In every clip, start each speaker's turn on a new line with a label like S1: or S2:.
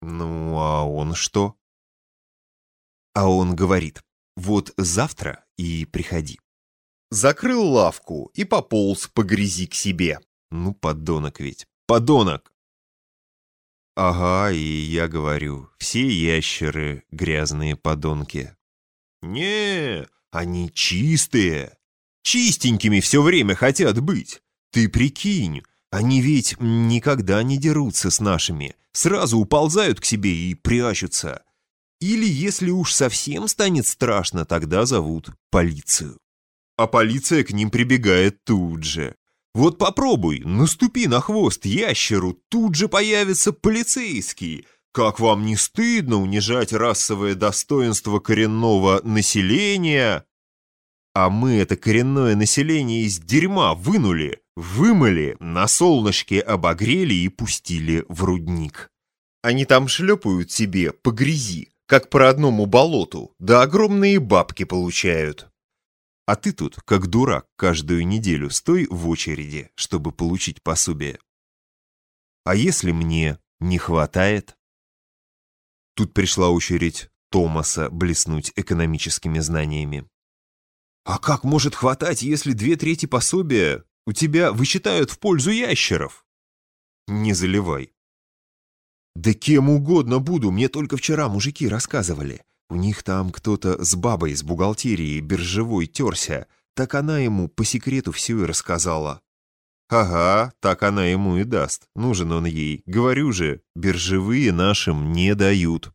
S1: Ну, а он что? А он говорит, вот завтра и приходи. Закрыл лавку и пополз по грязи к себе. Ну, подонок ведь, подонок! Ага, и я говорю, все ящеры грязные подонки. Не, они чистые. Чистенькими все время хотят быть. Ты прикинь, они ведь никогда не дерутся с нашими, сразу уползают к себе и прячутся. Или, если уж совсем станет страшно, тогда зовут полицию. А полиция к ним прибегает тут же. Вот попробуй, наступи на хвост ящеру, тут же появится полицейский. Как вам не стыдно унижать расовое достоинство коренного населения? А мы это коренное население из дерьма вынули, вымыли, на солнышке обогрели и пустили в рудник. Они там шлепают себе по грязи, как по родному болоту, да огромные бабки получают. А ты тут, как дурак, каждую неделю стой в очереди, чтобы получить пособие. А если мне не хватает? Тут пришла очередь Томаса блеснуть экономическими знаниями. А как может хватать, если две трети пособия у тебя вычитают в пользу ящеров? Не заливай. Да кем угодно буду, мне только вчера мужики рассказывали. У них там кто-то с бабой из бухгалтерии биржевой терся, так она ему по секрету все и рассказала. Ага, так она ему и даст. Нужен он ей. Говорю же, биржевые нашим не дают.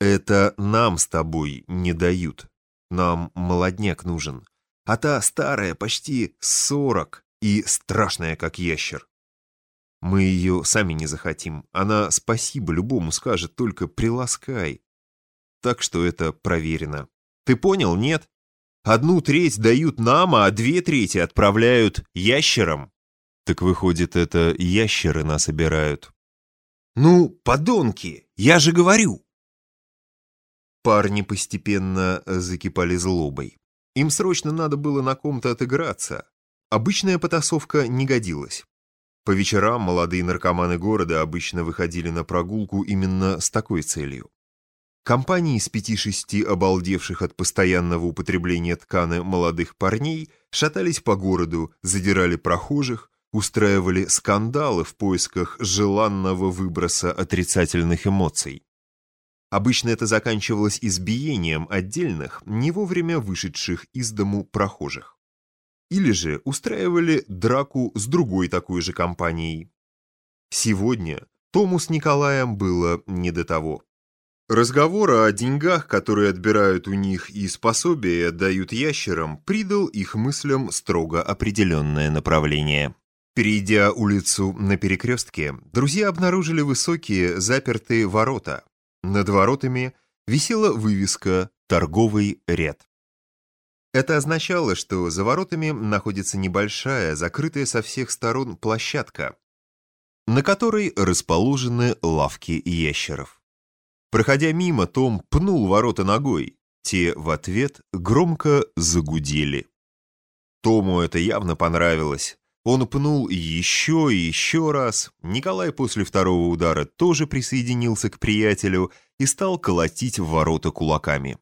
S1: Это нам с тобой не дают. Нам молодняк нужен. А та старая, почти сорок, и страшная, как ящер. Мы ее сами не захотим. Она спасибо любому скажет, только приласкай. Так что это проверено. Ты понял, нет? Одну треть дают нам, а две трети отправляют ящерам. Так выходит, это ящеры нас обирают. Ну, подонки, я же говорю. Парни постепенно закипали злобой. Им срочно надо было на ком-то отыграться. Обычная потасовка не годилась. По вечерам молодые наркоманы города обычно выходили на прогулку именно с такой целью. Компании из пяти-шести обалдевших от постоянного употребления тканы молодых парней шатались по городу, задирали прохожих, устраивали скандалы в поисках желанного выброса отрицательных эмоций. Обычно это заканчивалось избиением отдельных, не вовремя вышедших из дому прохожих. Или же устраивали драку с другой такой же компанией. Сегодня Тому с Николаем было не до того. Разговор о деньгах, которые отбирают у них и способия и отдают ящерам, придал их мыслям строго определенное направление. Перейдя улицу на перекрестке, друзья обнаружили высокие запертые ворота. Над воротами висела вывеска «Торговый ряд». Это означало, что за воротами находится небольшая, закрытая со всех сторон площадка, на которой расположены лавки ящеров. Проходя мимо, Том пнул ворота ногой. Те в ответ громко загудели. Тому это явно понравилось. Он пнул еще и еще раз. Николай после второго удара тоже присоединился к приятелю и стал колотить в ворота кулаками.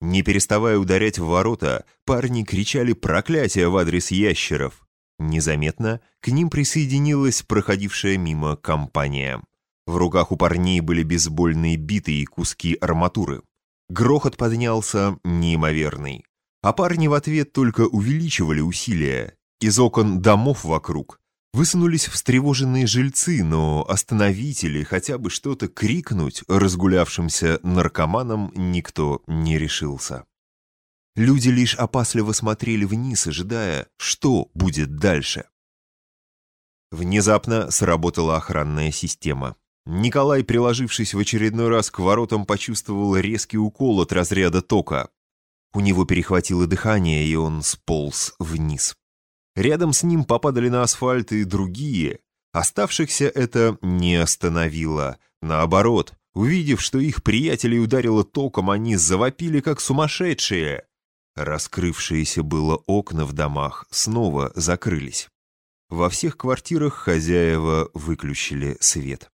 S1: Не переставая ударять в ворота, парни кричали проклятия в адрес ящеров. Незаметно к ним присоединилась проходившая мимо компания. В руках у парней были бейсбольные биты и куски арматуры. Грохот поднялся неимоверный. А парни в ответ только увеличивали усилия. Из окон домов вокруг высунулись встревоженные жильцы, но остановить или хотя бы что-то крикнуть разгулявшимся наркоманам никто не решился. Люди лишь опасливо смотрели вниз, ожидая, что будет дальше. Внезапно сработала охранная система. Николай, приложившись в очередной раз к воротам, почувствовал резкий укол от разряда тока. У него перехватило дыхание, и он сполз вниз. Рядом с ним попадали на асфальт и другие. Оставшихся это не остановило. Наоборот, увидев, что их приятелей ударило током, они завопили как сумасшедшие. Раскрывшиеся было окна в домах снова закрылись. Во всех квартирах хозяева выключили свет.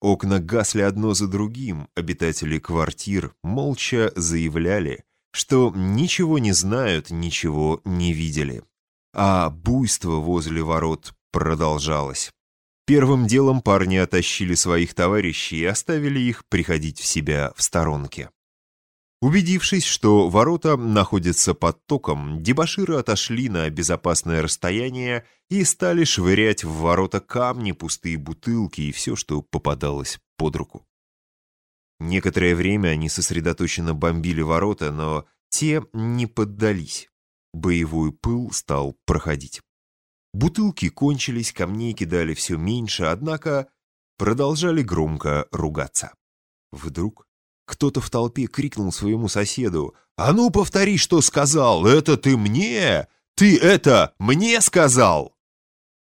S1: Окна гасли одно за другим, обитатели квартир молча заявляли, что ничего не знают, ничего не видели. А буйство возле ворот продолжалось. Первым делом парни оттащили своих товарищей и оставили их приходить в себя в сторонке. Убедившись, что ворота находятся под током, дебоширы отошли на безопасное расстояние и стали швырять в ворота камни, пустые бутылки и все, что попадалось под руку. Некоторое время они сосредоточенно бомбили ворота, но те не поддались. Боевой пыл стал проходить. Бутылки кончились, камней кидали все меньше, однако продолжали громко ругаться. Вдруг кто-то в толпе крикнул своему соседу «А ну, повтори, что сказал! Это ты мне! Ты это мне сказал!»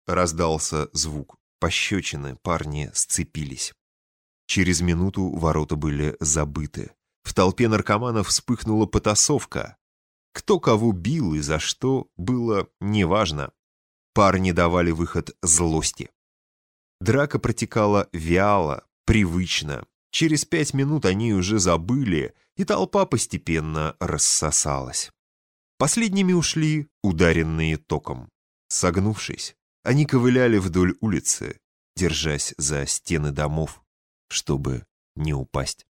S1: Раздался звук. Пощечины парни сцепились. Через минуту ворота были забыты. В толпе наркоманов вспыхнула потасовка. Кто кого бил и за что, было неважно. Парни давали выход злости. Драка протекала вяло, привычно. Через пять минут они уже забыли, и толпа постепенно рассосалась. Последними ушли ударенные током. Согнувшись, они ковыляли вдоль улицы, держась за стены домов, чтобы не упасть.